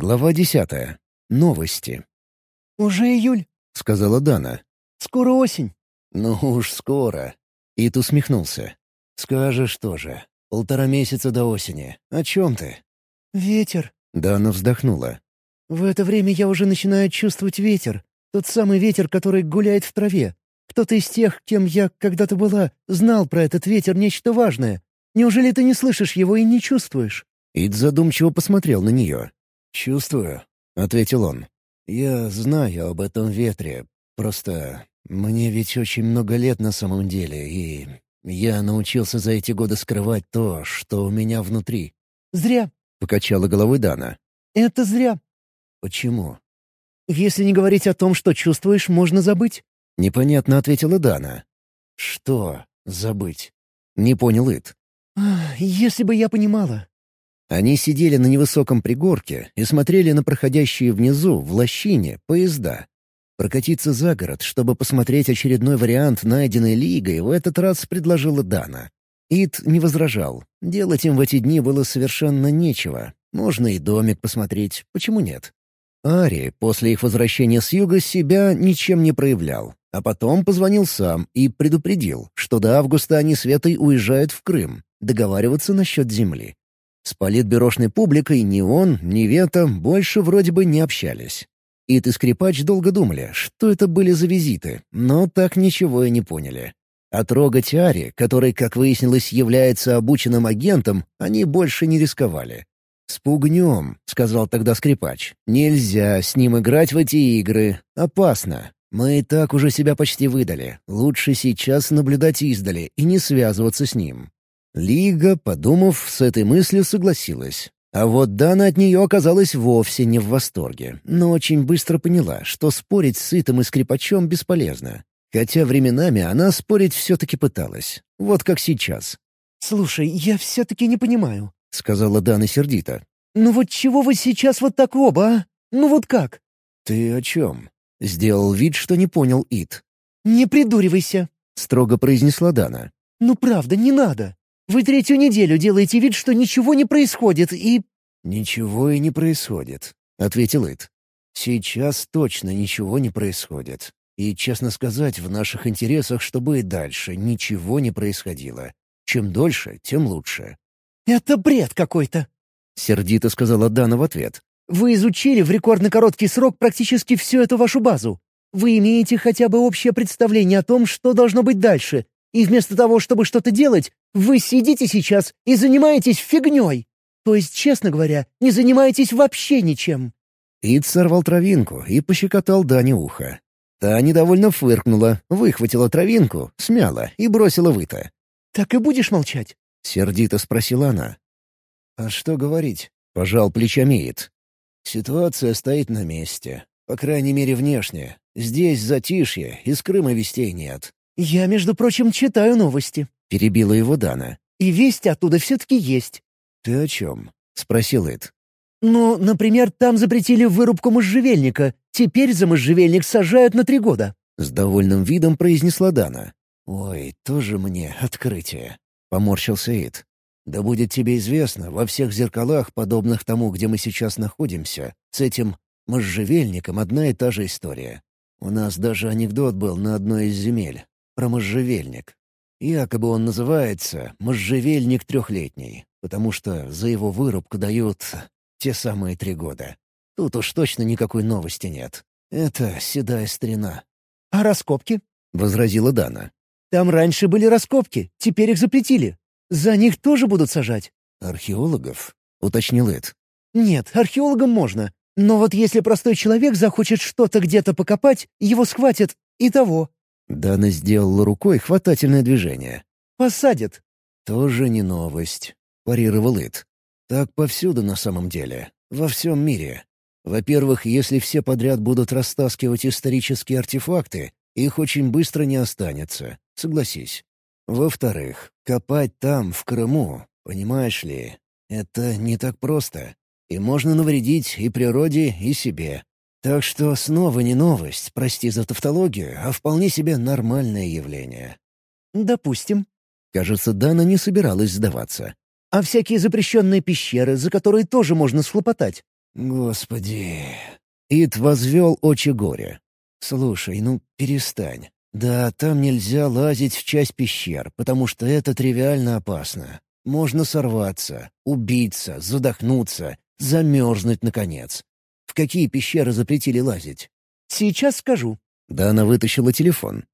Глава десятая. Новости. «Уже июль», — сказала Дана. «Скоро осень». «Ну уж скоро». Ит усмехнулся. «Скажешь тоже. Полтора месяца до осени. О чем ты?» «Ветер». Дана вздохнула. «В это время я уже начинаю чувствовать ветер. Тот самый ветер, который гуляет в траве. Кто-то из тех, кем я когда-то была, знал про этот ветер нечто важное. Неужели ты не слышишь его и не чувствуешь?» Ид задумчиво посмотрел на нее. «Чувствую», — ответил он. «Я знаю об этом ветре. Просто мне ведь очень много лет на самом деле, и я научился за эти годы скрывать то, что у меня внутри». «Зря», — покачала головой Дана. «Это зря». «Почему?» «Если не говорить о том, что чувствуешь, можно забыть». Непонятно ответила Дана. «Что забыть?» Не понял Ит. «Если бы я понимала». Они сидели на невысоком пригорке и смотрели на проходящие внизу, в лощине, поезда. Прокатиться за город, чтобы посмотреть очередной вариант, найденной Лигой, в этот раз предложила Дана. Ит не возражал. Делать им в эти дни было совершенно нечего. Можно и домик посмотреть, почему нет? Ари после их возвращения с юга себя ничем не проявлял. А потом позвонил сам и предупредил, что до августа они с Ветой уезжают в Крым, договариваться насчет земли. С политбюрошной публикой ни он, ни Вета больше вроде бы не общались. Ит и Скрипач долго думали, что это были за визиты, но так ничего и не поняли. А трогать Ари, который, как выяснилось, является обученным агентом, они больше не рисковали. «Спугнем», — сказал тогда Скрипач. «Нельзя с ним играть в эти игры. Опасно. Мы и так уже себя почти выдали. Лучше сейчас наблюдать издали и не связываться с ним». Лига, подумав, с этой мыслью согласилась. А вот Дана от нее оказалась вовсе не в восторге, но очень быстро поняла, что спорить с Сытым и Скрипачом бесполезно. Хотя временами она спорить все-таки пыталась. Вот как сейчас. «Слушай, я все-таки не понимаю», — сказала Дана сердито. «Ну вот чего вы сейчас вот так оба, а? Ну вот как?» «Ты о чем?» — сделал вид, что не понял Ит. «Не придуривайся», — строго произнесла Дана. «Ну правда, не надо. Вы третью неделю делаете вид, что ничего не происходит, и...» «Ничего и не происходит», — ответил Ит. «Сейчас точно ничего не происходит. И, честно сказать, в наших интересах, чтобы и дальше ничего не происходило. Чем дольше, тем лучше». «Это бред какой-то», — сердито сказала Дана в ответ. «Вы изучили в рекордно короткий срок практически всю эту вашу базу. Вы имеете хотя бы общее представление о том, что должно быть дальше, и вместо того, чтобы что-то делать, вы сидите сейчас и занимаетесь фигней. То есть, честно говоря, не занимаетесь вообще ничем». Ид сорвал травинку и пощекотал Дане ухо. Та недовольно фыркнула, выхватила травинку, смяла и бросила выто. «Так и будешь молчать?» — сердито спросила она. «А что говорить?» — пожал плечами Ид. «Ситуация стоит на месте. По крайней мере, внешне. Здесь затишье, из Крыма вестей нет. «Я, между прочим, читаю новости», — перебила его Дана. «И вести оттуда все-таки есть». «Ты о чем?» — спросил Эд. «Ну, например, там запретили вырубку можжевельника. Теперь за можжевельник сажают на три года». С довольным видом произнесла Дана. «Ой, тоже мне открытие», — поморщился Эд. «Да будет тебе известно, во всех зеркалах, подобных тому, где мы сейчас находимся, с этим можжевельником одна и та же история. У нас даже анекдот был на одной из земель про можжевельник. Якобы он называется «можжевельник трехлетний», потому что за его вырубку дают те самые три года. Тут уж точно никакой новости нет. Это седая старина. «А раскопки?» — возразила Дана. «Там раньше были раскопки, теперь их запретили. За них тоже будут сажать». «Археологов?» — уточнил Эд. «Нет, археологам можно. Но вот если простой человек захочет что-то где-то покопать, его схватят и того. Дана сделала рукой хватательное движение. «Посадят». «Тоже не новость», — парировал Ит. «Так повсюду на самом деле. Во всем мире. Во-первых, если все подряд будут растаскивать исторические артефакты, их очень быстро не останется, согласись. Во-вторых, копать там, в Крыму, понимаешь ли, это не так просто. И можно навредить и природе, и себе. Так что снова не новость, прости за тавтологию, а вполне себе нормальное явление. «Допустим». Кажется, Дана не собиралась сдаваться. «А всякие запрещенные пещеры, за которые тоже можно схлопотать? «Господи...» Ит возвел очи горя. «Слушай, ну перестань. Да, там нельзя лазить в часть пещер, потому что это тривиально опасно. Можно сорваться, убиться, задохнуться, замерзнуть наконец. В какие пещеры запретили лазить? «Сейчас скажу». Да она вытащила телефон.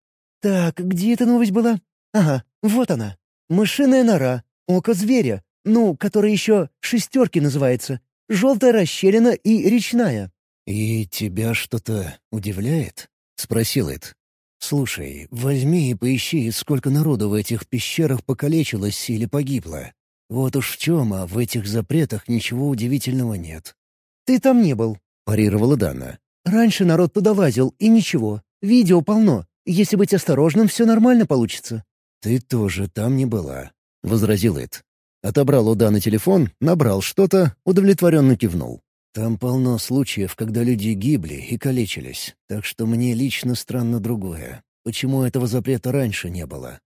«Так, где эта новость была? Ага, вот она. Мышиная нора, око зверя, ну, которая еще «шестерки» называется, желтая расщелина и речная». «И тебя что-то удивляет?» — спросил Эд. «Слушай, возьми и поищи, сколько народу в этих пещерах покалечилось или погибло. Вот уж в чем, а в этих запретах ничего удивительного нет». «Ты там не был», — парировала Дана. «Раньше народ туда лазил, и ничего. Видео полно. Если быть осторожным, все нормально получится». «Ты тоже там не была», — возразил Эд. Отобрал у Даны телефон, набрал что-то, удовлетворенно кивнул. Там полно случаев, когда люди гибли и калечились, так что мне лично странно другое. Почему этого запрета раньше не было?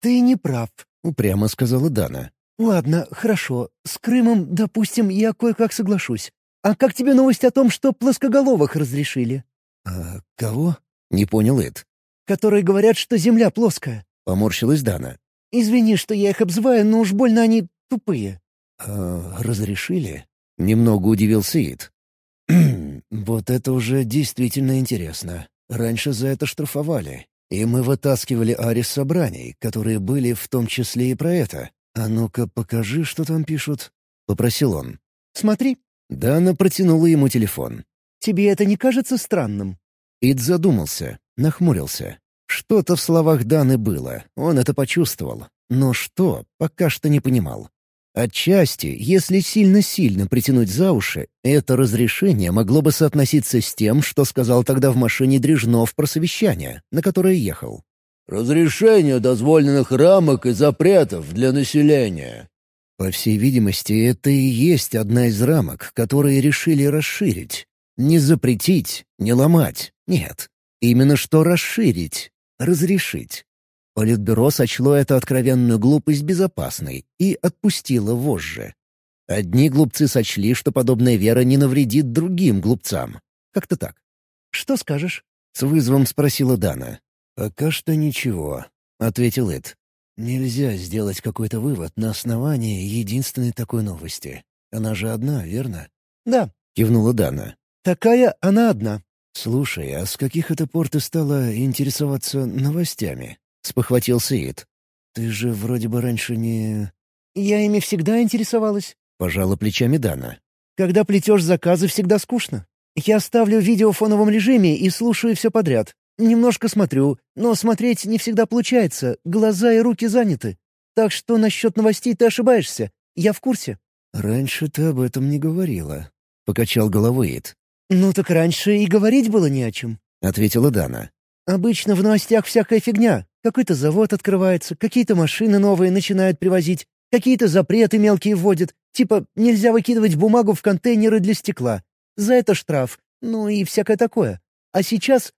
«Ты не прав», — упрямо сказала Дана. «Ладно, хорошо. С Крымом, допустим, я кое-как соглашусь. А как тебе новость о том, что плоскоголовых разрешили?» «А кого?» — не понял Эд. «Которые говорят, что Земля плоская», — поморщилась Дана. «Извини, что я их обзываю, но уж больно они тупые». «А разрешили?» — немного удивился Ид. «Вот это уже действительно интересно. Раньше за это штрафовали. И мы вытаскивали Арис собраний, которые были в том числе и про это. А ну-ка покажи, что там пишут», — попросил он. «Смотри», Дана протянула ему телефон. «Тебе это не кажется странным?» Ид задумался, нахмурился. Что-то в словах Даны было, он это почувствовал. Но что, пока что не понимал. Отчасти, если сильно-сильно притянуть за уши, это разрешение могло бы соотноситься с тем, что сказал тогда в машине Дрежнов про совещание, на которое ехал. «Разрешение дозволенных рамок и запретов для населения», по всей видимости, это и есть одна из рамок, которые решили расширить. Не запретить, не ломать, нет. Именно что расширить, разрешить. Политбюро сочло это откровенную глупость безопасной и отпустило вожжи. Одни глупцы сочли, что подобная вера не навредит другим глупцам. Как-то так. «Что скажешь?» — с вызовом спросила Дана. «Пока что ничего», — ответил Эд. Нельзя сделать какой-то вывод на основании единственной такой новости. Она же одна, верно? «Да», — кивнула Дана. «Такая она одна». «Слушай, а с каких это пор ты стала интересоваться новостями?» — спохватился Ид. «Ты же вроде бы раньше не...» «Я ими всегда интересовалась», — пожала плечами Дана. «Когда плетешь заказы, всегда скучно. Я ставлю видео в фоновом режиме и слушаю все подряд. Немножко смотрю, но смотреть не всегда получается, глаза и руки заняты. Так что насчет новостей ты ошибаешься. Я в курсе». «Раньше ты об этом не говорила», — покачал головой Эд. «Ну так раньше и говорить было не о чем», — ответила Дана. «Обычно в новостях всякая фигня. Какой-то завод открывается, какие-то машины новые начинают привозить, какие-то запреты мелкие вводят, типа нельзя выкидывать бумагу в контейнеры для стекла. За это штраф, ну и всякое такое. А сейчас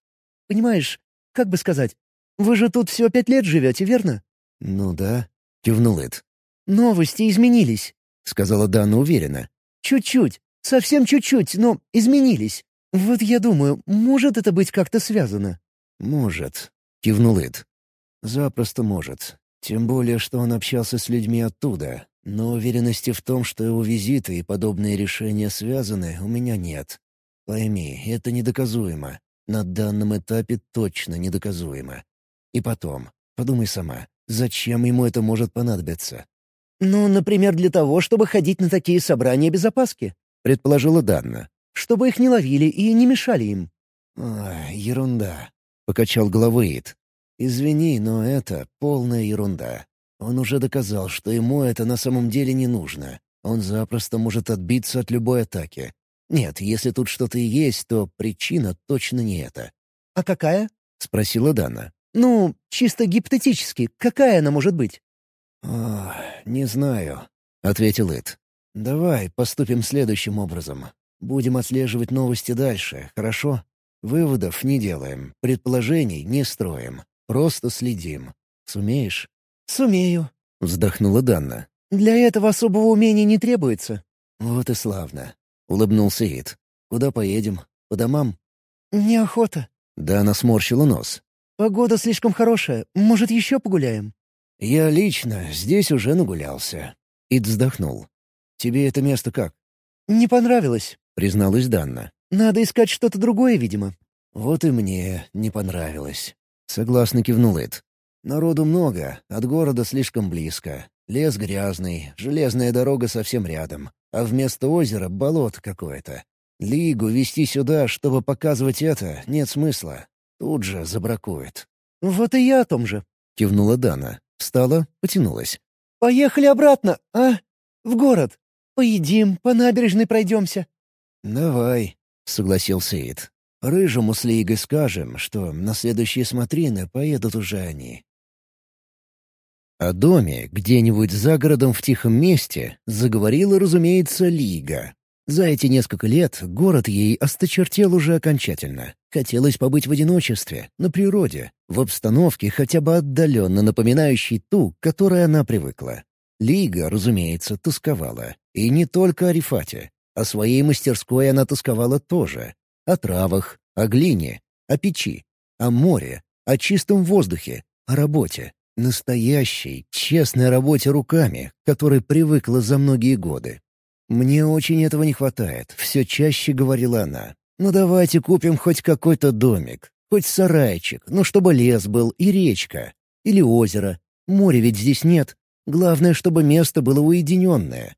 Понимаешь, как бы сказать, вы же тут всего пять лет живете, верно?» «Ну да», — кивнул Эд. «Новости изменились», — сказала Дана уверенно. «Чуть-чуть, совсем чуть-чуть, но изменились. Вот я думаю, может это быть как-то связано?» «Может», — кивнул Эд. «Запросто может. Тем более, что он общался с людьми оттуда. Но уверенности в том, что его визиты и подобные решения связаны, у меня нет. Пойми, это недоказуемо. На данном этапе точно недоказуемо. И потом, подумай сама, зачем ему это может понадобиться? «Ну, например, для того, чтобы ходить на такие собрания без опаски», — предположила Данна. «Чтобы их не ловили и не мешали им». «Ой, ерунда», — покачал головой Ид. «Извини, но это полная ерунда. Он уже доказал, что ему это на самом деле не нужно. Он запросто может отбиться от любой атаки. Нет, если тут что-то и есть, то причина точно не это. «А какая?» — спросила Дана. «Ну, чисто гипотетически, какая она может быть?» «Ох, не знаю», — ответил Эд. «Давай поступим следующим образом. Будем отслеживать новости дальше, хорошо? Выводов не делаем, предположений не строим. Просто следим. Сумеешь?» «Сумею», — вздохнула Данна. «Для этого особого умения не требуется». «Вот и славно. — улыбнулся Ид. «Куда поедем? По домам?» «Неохота». Дана сморщила нос. «Погода слишком хорошая. Может, еще погуляем?» «Я лично здесь уже нагулялся». Ид вздохнул. «Тебе это место как?» «Не понравилось», — призналась Данна. «Надо искать что-то другое, видимо». «Вот и мне не понравилось». Согласно кивнул Ид. «Народу много, от города слишком близко. Лес грязный, железная дорога совсем рядом, а вместо озера — болото какое-то. Лигу вести сюда, чтобы показывать это, нет смысла. Тут же забракует». «Вот и я о том же», — кивнула Дана. Встала, потянулась. «Поехали обратно, а? В город. Поедим, по набережной пройдемся». «Давай», — согласился Ид. «Рыжему с Лигой скажем, что на следующие смотрины поедут уже они». О доме, где-нибудь за городом в тихом месте, заговорила, разумеется, Лига. За эти несколько лет город ей осточертел уже окончательно. Хотелось побыть в одиночестве, на природе, в обстановке, хотя бы отдаленно напоминающей ту, к которой она привыкла. Лига, разумеется, тосковала. И не только о Рифате. О своей мастерской она тосковала тоже. О травах, о глине, о печи, о море, о чистом воздухе, о работе. Настоящей, честной работе руками, которой привыкла за многие годы. «Мне очень этого не хватает», — все чаще говорила она. «Ну давайте купим хоть какой-то домик, хоть сарайчик, ну чтобы лес был и речка. Или озеро. Моря ведь здесь нет. Главное, чтобы место было уединенное.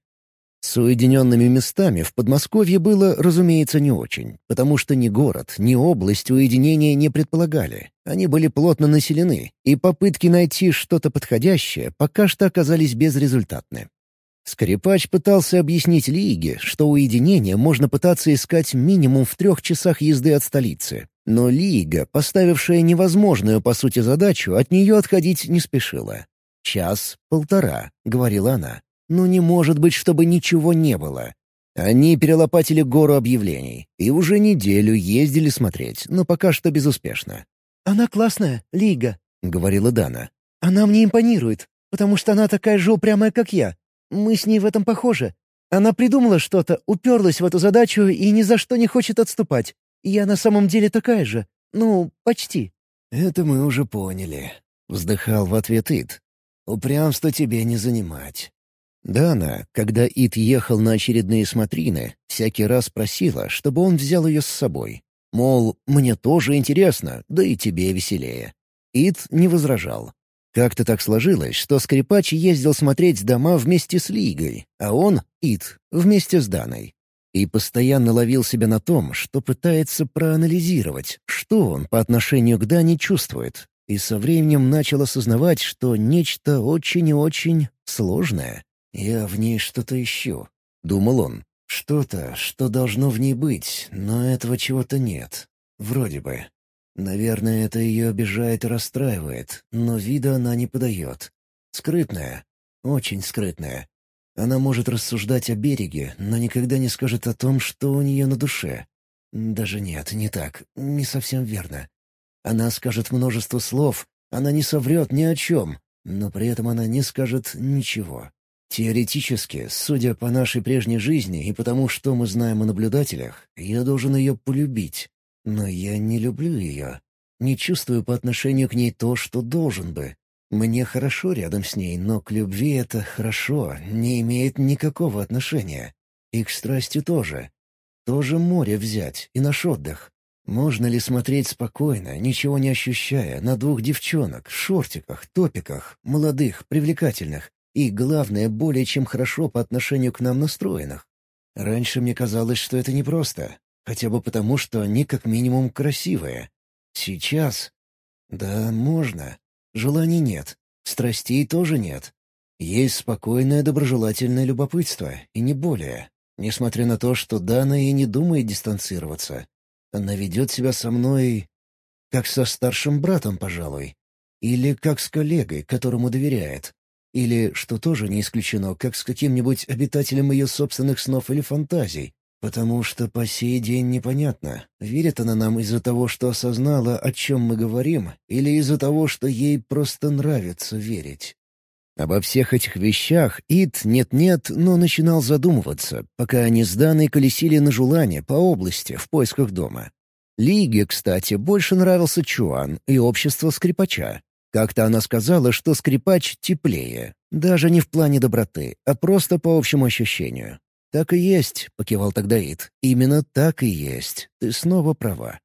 С уединенными местами в Подмосковье было, разумеется, не очень, потому что ни город, ни область уединения не предполагали. Они были плотно населены, и попытки найти что-то подходящее пока что оказались безрезультатны. Скрипач пытался объяснить Лиге, что уединение можно пытаться искать минимум в трех часах езды от столицы. Но Лига, поставившая невозможную по сути задачу, от нее отходить не спешила. «Час, полтора», — говорила она. «Ну не может быть, чтобы ничего не было». Они перелопатили гору объявлений и уже неделю ездили смотреть, но пока что безуспешно. «Она классная, Лига», — говорила Дана. «Она мне импонирует, потому что она такая же упрямая, как я. Мы с ней в этом похожи. Она придумала что-то, уперлась в эту задачу и ни за что не хочет отступать. Я на самом деле такая же. Ну, почти». «Это мы уже поняли», — вздыхал в ответ Ит. «Упрямство тебе не занимать». Дана, когда Ит ехал на очередные смотрины, всякий раз просила, чтобы он взял ее с собой. Мол, мне тоже интересно, да и тебе веселее. Ит не возражал. Как-то так сложилось, что скрипач ездил смотреть дома вместе с Лигой, а он, Ит, вместе с Даной. И постоянно ловил себя на том, что пытается проанализировать, что он по отношению к Дане чувствует, и со временем начал осознавать, что нечто очень и очень сложное. «Я в ней что-то ищу», — думал он. «Что-то, что должно в ней быть, но этого чего-то нет. Вроде бы. Наверное, это ее обижает и расстраивает, но вида она не подает. Скрытная. Очень скрытная. Она может рассуждать о береге, но никогда не скажет о том, что у нее на душе. Даже нет, не так. Не совсем верно. Она скажет множество слов, она не соврет ни о чем, но при этом она не скажет ничего. Теоретически, судя по нашей прежней жизни и потому, что мы знаем о наблюдателях, я должен ее полюбить. Но я не люблю ее. Не чувствую по отношению к ней то, что должен бы. Мне хорошо рядом с ней, но к любви это «хорошо» не имеет никакого отношения. И к страсти тоже. Тоже море взять и наш отдых. Можно ли смотреть спокойно, ничего не ощущая, на двух девчонок, в шортиках, топиках, молодых, привлекательных и, главное, более чем хорошо по отношению к нам настроенных? Раньше мне казалось, что это непросто, Хотя бы потому, что они как минимум красивые. Сейчас? Да, можно. Желаний нет. Страстей тоже нет. Есть спокойное доброжелательное любопытство, и не более. Несмотря на то, что Дана и не думает дистанцироваться. Она ведет себя со мной как со старшим братом, пожалуй. Или как с коллегой, которому доверяет. Или, что тоже не исключено, как с каким-нибудь обитателем ее собственных снов или фантазий, Потому что по сей день непонятно, верит она нам из-за того, что осознала, о чем мы говорим, или из-за того, что ей просто нравится верить. Обо всех этих вещах Ид нет-нет, но начинал задумываться, пока они с Даной колесили на жулане по области в поисках дома. Лиге, кстати, больше нравился Чуан и общество скрипача. Как-то она сказала, что скрипач теплее, даже не в плане доброты, а просто по общему ощущению. «Так и есть», — покивал тогда Ид. «Именно так и есть. Ты снова права».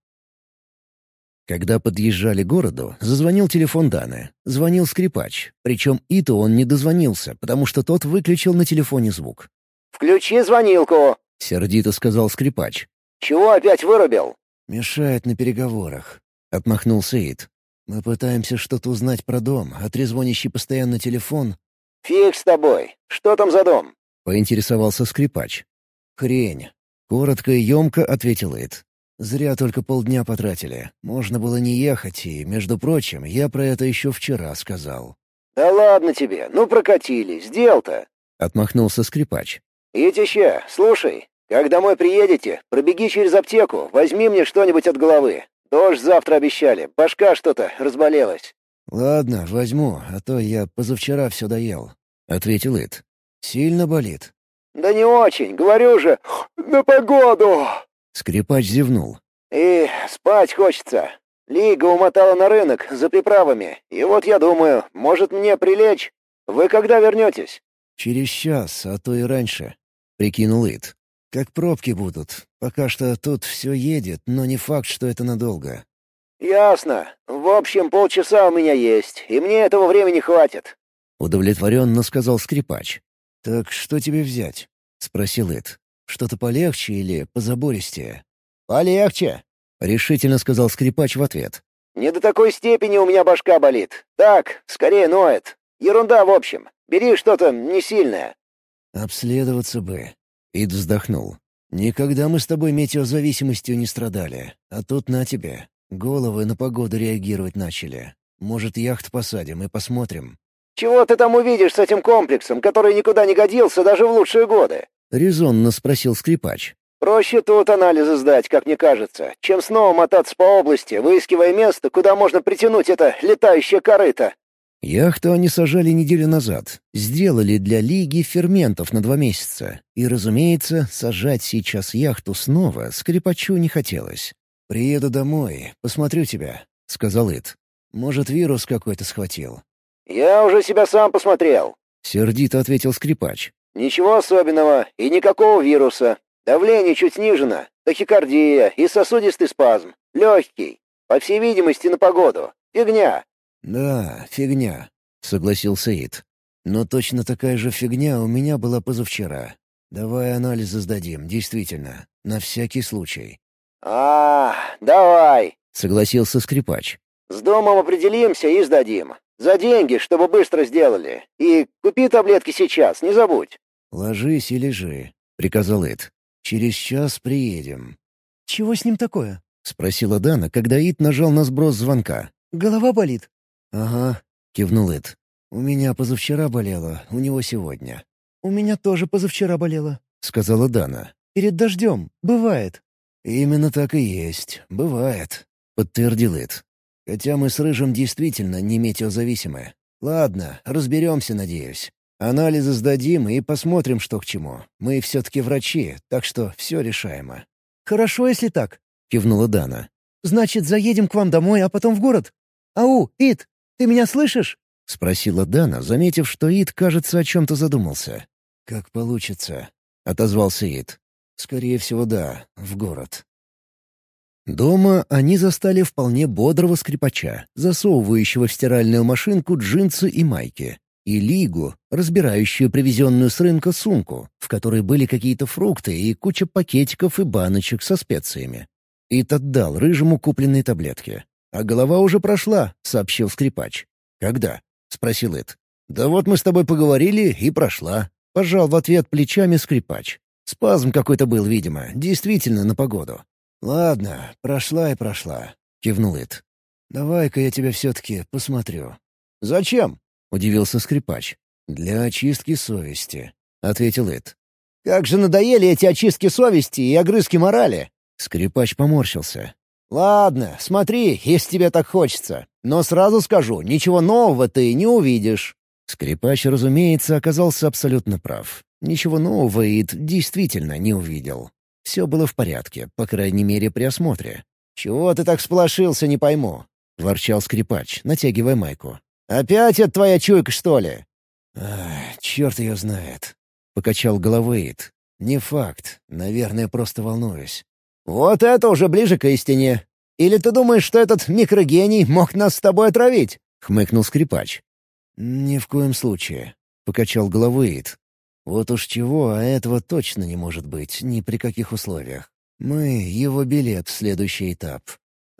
Когда подъезжали к городу, зазвонил телефон Даны. Звонил скрипач. Причем Иту он не дозвонился, потому что тот выключил на телефоне звук. «Включи звонилку!» — сердито сказал скрипач. «Чего опять вырубил?» «Мешает на переговорах», — отмахнулся Ит. «Мы пытаемся что-то узнать про дом, а трезвонящий постоянно телефон...» «Фиг с тобой! Что там за дом?» — поинтересовался скрипач. «Хрень». Коротко и емко ответил Ит. Зря только полдня потратили. Можно было не ехать, и, между прочим, я про это еще вчера сказал. «Да ладно тебе, ну прокатились, дел-то!» — отмахнулся скрипач. «Итище, слушай, как домой приедете, пробеги через аптеку, возьми мне что-нибудь от головы. Дождь завтра обещали, башка что-то разболелась». «Ладно, возьму, а то я позавчера все доел», — ответил Ит. «Сильно болит?» «Да не очень, говорю же, на погоду!» Скрипач зевнул. «И спать хочется. Лига умотала на рынок за приправами, и вот я думаю, может мне прилечь? Вы когда вернетесь?» «Через час, а то и раньше», — прикинул Ит. «Как пробки будут. Пока что тут все едет, но не факт, что это надолго». «Ясно. В общем, полчаса у меня есть, и мне этого времени хватит». Удовлетворенно сказал скрипач. «Так что тебе взять?» — спросил Ит. Что-то полегче или позабористее?» «Полегче», — решительно сказал скрипач в ответ. «Не до такой степени у меня башка болит. Так, скорее ноет. Ерунда, в общем. Бери что-то не сильное». «Обследоваться бы». Ид вздохнул. «Никогда мы с тобой метеозависимостью не страдали. А тут на тебе. Головы на погоду реагировать начали. Может, яхт посадим и посмотрим». «Чего ты там увидишь с этим комплексом, который никуда не годился даже в лучшие годы? — резонно спросил скрипач. «Проще тут анализы сдать, как мне кажется, чем снова мотаться по области, выискивая место, куда можно притянуть это летающее корыто». Яхту они сажали неделю назад. Сделали для Лиги ферментов на два месяца. И, разумеется, сажать сейчас яхту снова скрипачу не хотелось. «Приеду домой, посмотрю тебя», — сказал Ит. «Может, вирус какой-то схватил». «Я уже себя сам посмотрел», — сердито ответил скрипач. Ничего особенного и никакого вируса. Давление чуть снижено, тахикардия и сосудистый спазм. Легкий. По всей видимости, на погоду. Фигня. «Да, фигня», — согласился Ид. «Но точно такая же фигня у меня была позавчера. Давай анализы сдадим, действительно, на всякий случай». «А, давай», — согласился скрипач. «С домом определимся и сдадим. За деньги, чтобы быстро сделали. И купи таблетки сейчас, не забудь». «Ложись и лежи», — приказал Эд. «Через час приедем». «Чего с ним такое?» — спросила Дана, когда Ид нажал на сброс звонка. «Голова болит». «Ага», — кивнул Эд. «У меня позавчера болело, у него сегодня». «У меня тоже позавчера болело», — сказала Дана. «Перед дождем. Бывает». «Именно так и есть. Бывает», — подтвердил Эд. Хотя мы с Рыжим действительно не метеозависимы. Ладно, разберемся, надеюсь. Анализы сдадим и посмотрим, что к чему. Мы все-таки врачи, так что все решаемо». «Хорошо, если так», — кивнула Дана. «Значит, заедем к вам домой, а потом в город? Ау, Ит, ты меня слышишь?» — спросила Дана, заметив, что Ит, кажется, о чем-то задумался. «Как получится», — отозвался Ит. «Скорее всего, да, в город». Дома они застали вполне бодрого скрипача, засовывающего в стиральную машинку джинсы и майки, и Лигу, разбирающую привезенную с рынка сумку, в которой были какие-то фрукты и куча пакетиков и баночек со специями. Ит отдал рыжему купленные таблетки. «А голова уже прошла», — сообщил скрипач. «Когда?» — спросил Ит. «Да вот мы с тобой поговорили, и прошла». Пожал в ответ плечами скрипач. Спазм какой-то был, видимо, действительно на погоду. «Ладно, прошла и прошла», — кивнул Ит. «Давай-ка я тебя все-таки посмотрю». «Зачем?» — удивился скрипач. «Для очистки совести», — ответил Ит. «Как же надоели эти очистки совести и огрызки морали!» Скрипач поморщился. «Ладно, смотри, если тебе так хочется. Но сразу скажу, ничего нового ты не увидишь». Скрипач, разумеется, оказался абсолютно прав. Ничего нового Ид действительно не увидел. Все было в порядке, по крайней мере, при осмотре. «Чего ты так сполошился, не пойму?» — ворчал скрипач, натягивая майку. «Опять это твоя чуйка, что ли?» «Ах, черт ее знает», — покачал головой Ид. «Не факт. Наверное, просто волнуюсь». «Вот это уже ближе к истине. Или ты думаешь, что этот микрогений мог нас с тобой отравить?» — хмыкнул скрипач. «Ни в коем случае», — покачал головой Ид. «Вот уж чего, а этого точно не может быть, ни при каких условиях. Мы — его билет в следующий этап».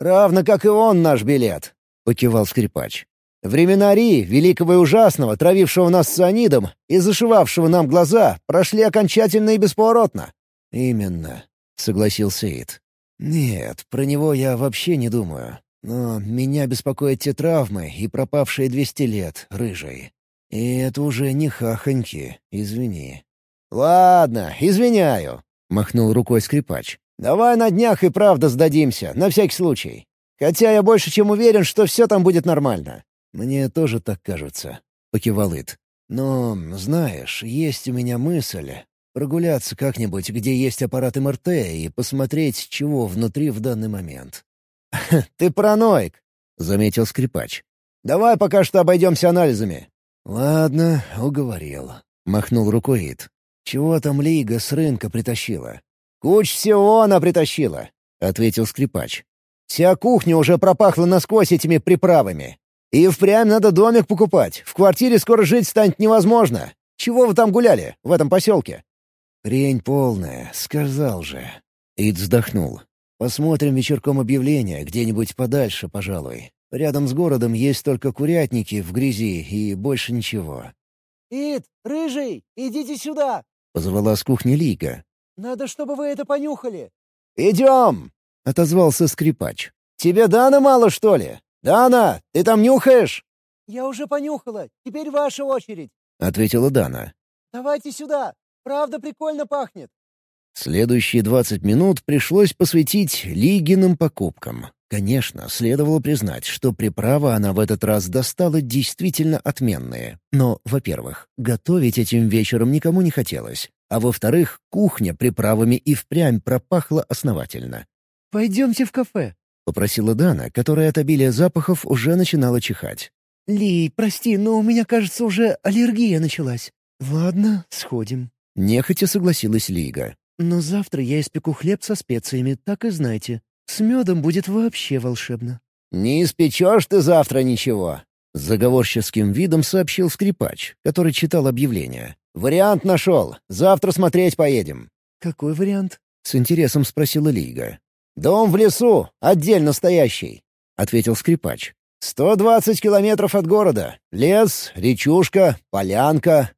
«Равно как и он наш билет», — покивал скрипач. «Времена Ри, великого и ужасного, травившего нас цианидом и зашивавшего нам глаза, прошли окончательно и бесповоротно». «Именно», — согласился Ид. «Нет, про него я вообще не думаю. Но меня беспокоят те травмы и пропавшие двести лет, рыжий. И это уже не хахоньки, извини». «Ладно, извиняю», — махнул рукой скрипач. «Давай на днях и правда сдадимся, на всякий случай. Хотя я больше чем уверен, что все там будет нормально». «Мне тоже так кажется», — покивал Ит. «Но, знаешь, есть у меня мысль прогуляться как-нибудь, где есть аппарат МРТ, и посмотреть, чего внутри в данный момент. «Ты параноик», — заметил скрипач. «Давай пока что обойдемся анализами». «Ладно, уговорил», — махнул рукой Ид. «Чего там Лига с рынка притащила?» «Куч всего она притащила», — ответил скрипач. «Вся кухня уже пропахла насквозь этими приправами. И впрямь надо домик покупать. В квартире скоро жить станет невозможно. Чего вы там гуляли, в этом поселке?» «Хрень полная, сказал же». Ид вздохнул. Посмотрим вечерком объявление, где-нибудь подальше, пожалуй. Рядом с городом есть только курятники в грязи и больше ничего». «Ид, рыжий, идите сюда!» — позвала с кухни Лика. «Надо, чтобы вы это понюхали». «Идем!» — отозвался скрипач. «Тебе Дана мало, что ли? Дана, ты там нюхаешь?» «Я уже понюхала. Теперь ваша очередь», — ответила Дана. «Давайте сюда. Правда прикольно пахнет». Следующие двадцать минут пришлось посвятить Лигиным покупкам. Конечно, следовало признать, что приправа она в этот раз достала действительно отменные. Но, во-первых, готовить этим вечером никому не хотелось. А во-вторых, кухня приправами и впрямь пропахла основательно. «Пойдемте в кафе», — попросила Дана, которая от обилия запахов уже начинала чихать. «Ли, прости, но у меня, кажется, уже аллергия началась». «Ладно, сходим». Нехотя согласилась Лига. Но завтра я испеку хлеб со специями, так и знайте. С медом будет вообще волшебно». «Не испечешь ты завтра ничего», — с заговорческим видом сообщил скрипач, который читал объявление. «Вариант нашел. Завтра смотреть поедем». «Какой вариант?» — с интересом спросила Лига. «Дом в лесу, отдельно стоящий», — ответил скрипач. «Сто двадцать километров от города. Лес, речушка, полянка,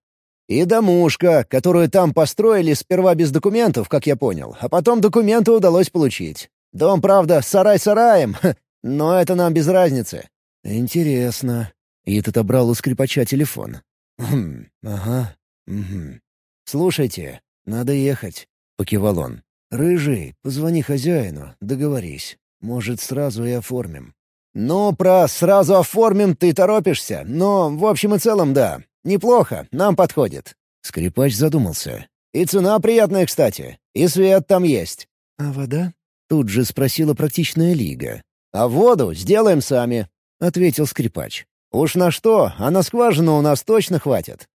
и домушка, которую там построили сперва без документов, как я понял, а потом документы удалось получить. Дом, правда, сарай сараем, но это нам без разницы». «Интересно». Ит отобрал у скрипача телефон. «Хм, ага, угу. Слушайте, надо ехать», — покивал он. «Рыжий, позвони хозяину, договорись. Может, сразу и оформим». «Ну, про «сразу оформим» ты торопишься, но в общем и целом да. Неплохо, нам подходит». Скрипач задумался. «И цена приятная, кстати. И свет там есть». «А вода?» Тут же спросила практичная лига. «А воду сделаем сами», — ответил скрипач. «Уж на что, а на скважину у нас точно хватит».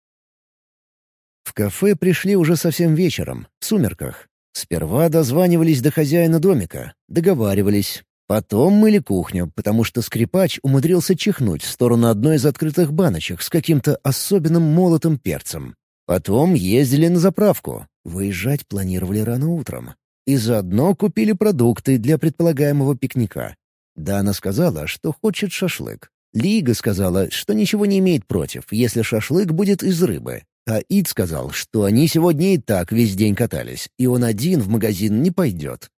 В кафе пришли уже совсем вечером, в сумерках. Сперва дозванивались до хозяина домика, договаривались, Потом мыли кухню, потому что скрипач умудрился чихнуть в сторону одной из открытых баночек с каким-то особенным молотым перцем. Потом ездили на заправку. Выезжать планировали рано утром. И заодно купили продукты для предполагаемого пикника. Дана сказала, что хочет шашлык. Лига сказала, что ничего не имеет против, если шашлык будет из рыбы. А Ид сказал, что они сегодня и так весь день катались, и он один в магазин не пойдет.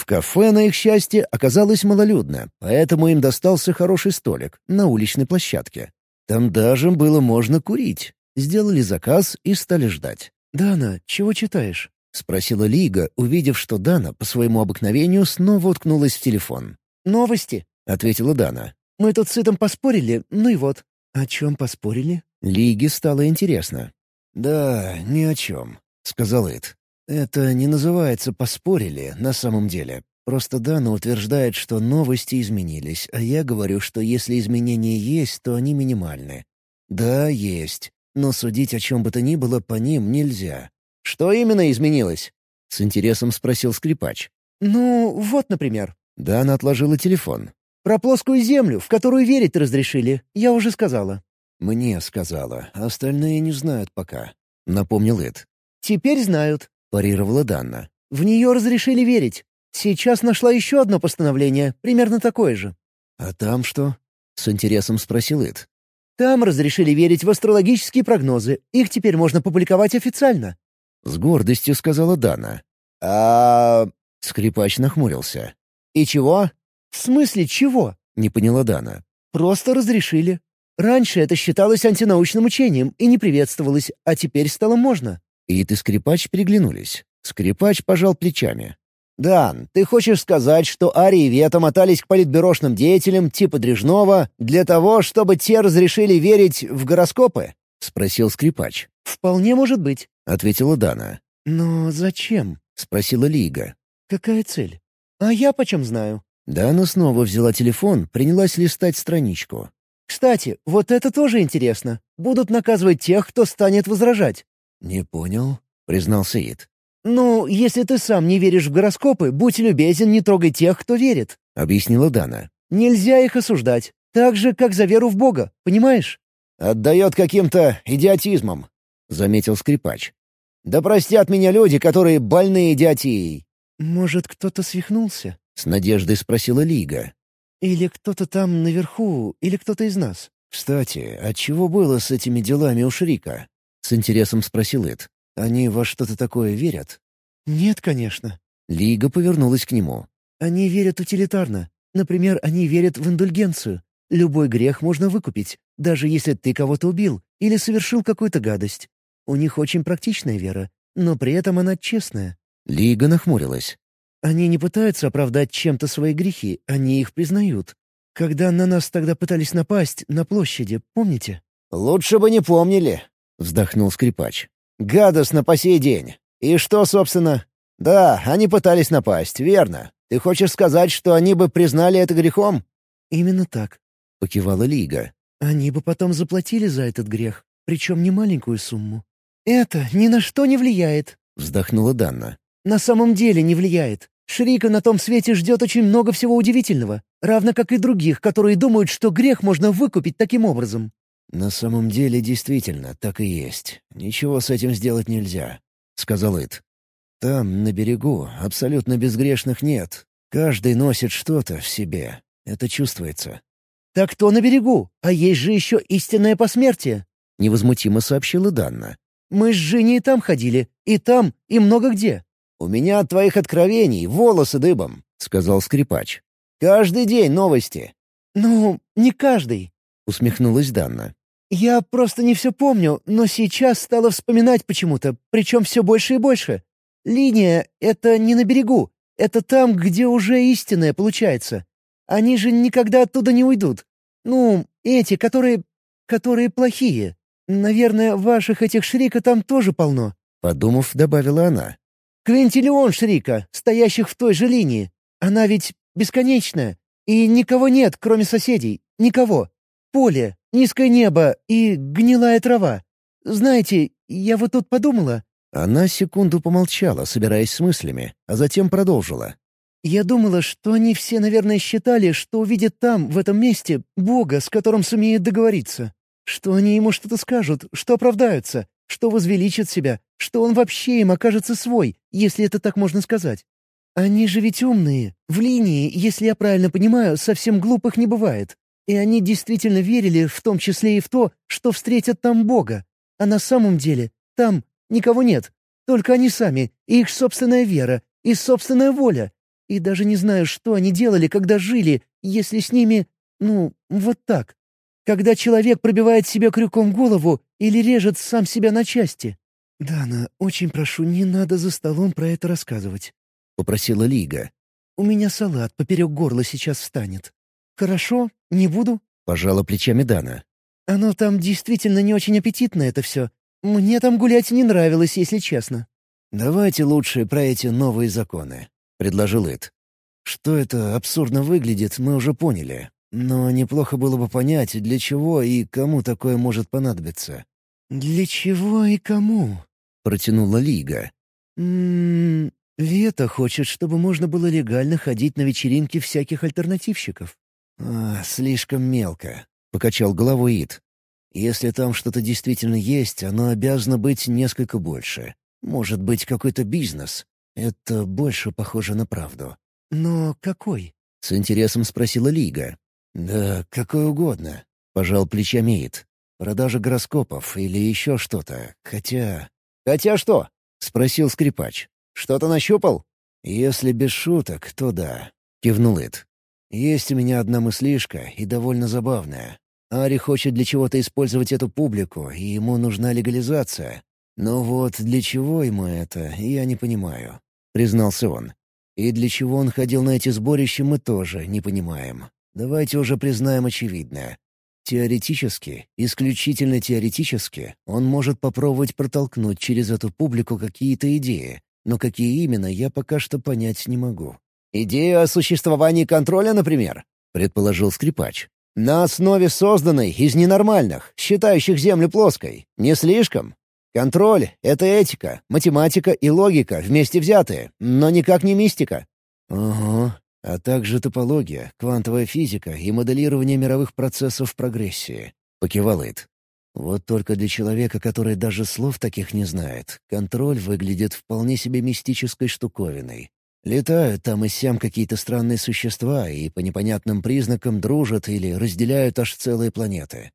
В кафе, на их счастье, оказалось малолюдно, поэтому им достался хороший столик на уличной площадке. Там даже было можно курить. Сделали заказ и стали ждать. «Дана, чего читаешь?» — спросила Лига, увидев, что Дана по своему обыкновению снова уткнулась в телефон. «Новости», — ответила Дана. «Мы тут с этим поспорили, ну и вот». «О чем поспорили?» Лиге стало интересно. «Да, ни о чем», — сказал Эд. «Это не называется «поспорили» на самом деле. Просто Дана утверждает, что новости изменились, а я говорю, что если изменения есть, то они минимальны. Да, есть. Но судить о чем бы то ни было по ним нельзя. «Что именно изменилось?» — с интересом спросил скрипач. «Ну, вот, например». Дана отложила телефон. «Про плоскую землю, в которую верить разрешили, я уже сказала». «Мне сказала, остальные не знают пока», — напомнил Эд. «Теперь знают», — парировала Данна. «В нее разрешили верить. Сейчас нашла еще одно постановление, примерно такое же». «А там что?» — с интересом спросил Эд. «Там разрешили верить в астрологические прогнозы. Их теперь можно публиковать официально». С гордостью сказала Дана. «А...» — скрипач нахмурился. «И чего?» «В смысле чего?» — не поняла Дана. «Просто разрешили. Раньше это считалось антинаучным учением и не приветствовалось, а теперь стало можно». Ит и скрипач переглянулись. Скрипач пожал плечами. «Дан, ты хочешь сказать, что Ари и Вета мотались к политбюрошным деятелям типа Дрежнова для того, чтобы те разрешили верить в гороскопы?» — спросил скрипач. «Вполне может быть», — ответила Дана. «Но зачем?» — спросила Лига. «Какая цель? А я почем знаю?» Дана снова взяла телефон, принялась листать страничку. «Кстати, вот это тоже интересно. Будут наказывать тех, кто станет возражать». «Не понял», — признался Ид. «Ну, если ты сам не веришь в гороскопы, будь любезен, не трогай тех, кто верит», — объяснила Дана. «Нельзя их осуждать. Так же, как за веру в Бога, понимаешь?» «Отдает каким-то идиотизмом», — заметил скрипач. «Да простят меня люди, которые больны идиотией». «Может, кто-то свихнулся?» — с надеждой спросила Лига. «Или кто-то там наверху, или кто-то из нас?» «Кстати, а чего было с этими делами у Шрика?» — с интересом спросил Эд. Они во что-то такое верят?» «Нет, конечно». Лига повернулась к нему. «Они верят утилитарно. Например, они верят в индульгенцию. Любой грех можно выкупить, даже если ты кого-то убил или совершил какую-то гадость. У них очень практичная вера, но при этом она честная». Лига нахмурилась. «Они не пытаются оправдать чем-то свои грехи, они их признают. Когда на нас тогда пытались напасть, на площади, помните?» «Лучше бы не помнили», — вздохнул скрипач. Гадостно по сей день. И что, собственно? Да, они пытались напасть, верно. Ты хочешь сказать, что они бы признали это грехом? Именно так. Покивала Лига. Они бы потом заплатили за этот грех, причем не маленькую сумму. Это ни на что не влияет. Вздохнула Данна. На самом деле не влияет. Шрика на том свете ждет очень много всего удивительного, равно как и других, которые думают, что грех можно выкупить таким образом. «На самом деле, действительно, так и есть. Ничего с этим сделать нельзя», — сказал Ит. «Там, на берегу, абсолютно безгрешных нет. Каждый носит что-то в себе. Это чувствуется». «Так то на берегу, а есть же еще истинное посмертие», — невозмутимо сообщила Данна. «Мы с Женей там ходили, и там, и много где». «У меня от твоих откровений волосы дыбом», — сказал скрипач. «Каждый день новости». «Ну, не каждый», — усмехнулась Данна. «Я просто не все помню, но сейчас стала вспоминать почему-то, причем все больше и больше. Линия — это не на берегу, это там, где уже истинное получается. Они же никогда оттуда не уйдут. Ну, эти, которые... которые плохие. Наверное, ваших этих Шрика там тоже полно». Подумав, добавила она. «Квинтиллион Шрика, стоящих в той же линии. Она ведь бесконечная. И никого нет, кроме соседей. Никого. Поле, низкое небо и гнилая трава. Знаете, я вот тут подумала...» Она секунду помолчала, собираясь с мыслями, а затем продолжила. «Я думала, что они все, наверное, считали, что увидят там, в этом месте, Бога, с которым сумеют договориться. Что они ему что-то скажут, что оправдаются, что возвеличат себя, что он вообще им окажется свой, если это так можно сказать. Они же ведь умные. В линии, если я правильно понимаю, совсем глупых не бывает. И они действительно верили, в том числе и в то, что встретят там Бога. А на самом деле там никого нет. Только они сами, и их собственная вера, и собственная воля. И даже не знаю, что они делали, когда жили, если с ними... Ну, вот так. Когда человек пробивает себе крюком голову или режет сам себя на части. «Дана, очень прошу, не надо за столом про это рассказывать», — попросила Лига. «У меня салат поперек горла сейчас встанет». «Хорошо, не буду», — пожала плечами Дана. Оно там действительно не очень аппетитно, это все. Мне там гулять не нравилось, если честно». «Давайте лучше про эти новые законы», — предложил Ит. «Что это абсурдно выглядит, мы уже поняли. Но неплохо было бы понять, для чего и кому такое может понадобиться». «Для чего и кому?» — протянула Лига. «М-м, Вета хочет, чтобы можно было легально ходить на вечеринки всяких альтернативщиков». «А, слишком мелко», — покачал головой Ит. «Если там что-то действительно есть, оно обязано быть несколько больше. Может быть, какой-то бизнес. Это больше похоже на правду». «Но какой?» — с интересом спросила Лига. «Да какой угодно», — пожал плечами Ит. «Продажа гороскопов или еще что-то. Хотя...» «Хотя что?» — спросил скрипач. «Что-то нащупал?» «Если без шуток, то да», — кивнул Ит. «Есть у меня одна мыслишка и довольно забавная. Ари хочет для чего-то использовать эту публику, и ему нужна легализация. Но вот для чего ему это, я не понимаю», — признался он. «И для чего он ходил на эти сборища, мы тоже не понимаем. Давайте уже признаем очевидное. Теоретически, исключительно теоретически, он может попробовать протолкнуть через эту публику какие-то идеи, но какие именно, я пока что понять не могу. «Идею о существовании контроля, например?» — предположил скрипач. «На основе созданной из ненормальных, считающих Землю плоской. Не слишком? Контроль — это этика, математика и логика вместе взятые, но никак не мистика». «Ага, а также топология, квантовая физика и моделирование мировых процессов в прогрессии», — покивал Эд. «Вот только для человека, который даже слов таких не знает, контроль выглядит вполне себе мистической штуковиной. Летают там и сям какие-то странные существа и по непонятным признакам дружат или разделяют аж целые планеты.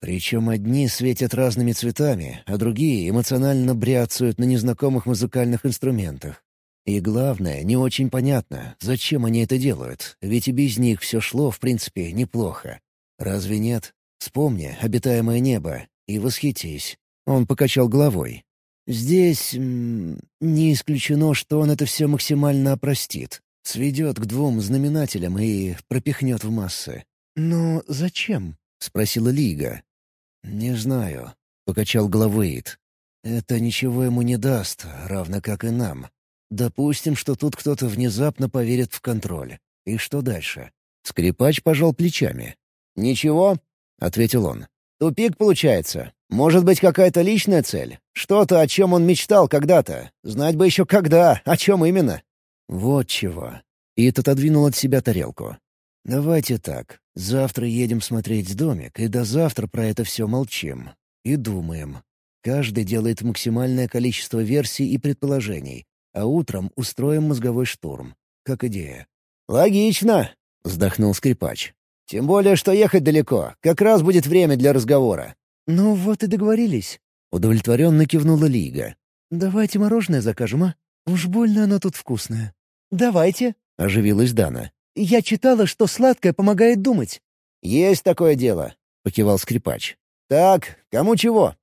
Причем одни светят разными цветами, а другие эмоционально бряцают на незнакомых музыкальных инструментах. И главное, не очень понятно, зачем они это делают, ведь и без них все шло, в принципе, неплохо. Разве нет? Вспомни обитаемое небо и восхитись. Он покачал головой. Здесь не исключено, что он это все максимально опростит, сведет к двум знаменателям и пропихнет в массы. «Но зачем?» — спросила Лига. «Не знаю», — покачал головой Ид. «Это ничего ему не даст, равно как и нам. Допустим, что тут кто-то внезапно поверит в контроль. И что дальше? Скрипач пожал плечами. «Ничего», — ответил он. «Тупик получается. Может быть, какая-то личная цель? Что-то, о чем он мечтал когда-то. Знать бы еще когда, о чем именно». «Вот чего». Ит отодвинул от себя тарелку. «Давайте так. Завтра едем смотреть домик, и до завтра про это все молчим. И думаем. Каждый делает максимальное количество версий и предположений, а утром устроим мозговой штурм. Как идея». «Логично», — вздохнул скрипач. «Тем более, что ехать далеко. Как раз будет время для разговора». «Ну вот и договорились», — удовлетворенно кивнула Лига. «Давайте мороженое закажем, а? Уж больно оно тут вкусное». «Давайте», — оживилась Дана. «Я читала, что сладкое помогает думать». «Есть такое дело», — покивал скрипач. «Так, кому чего?»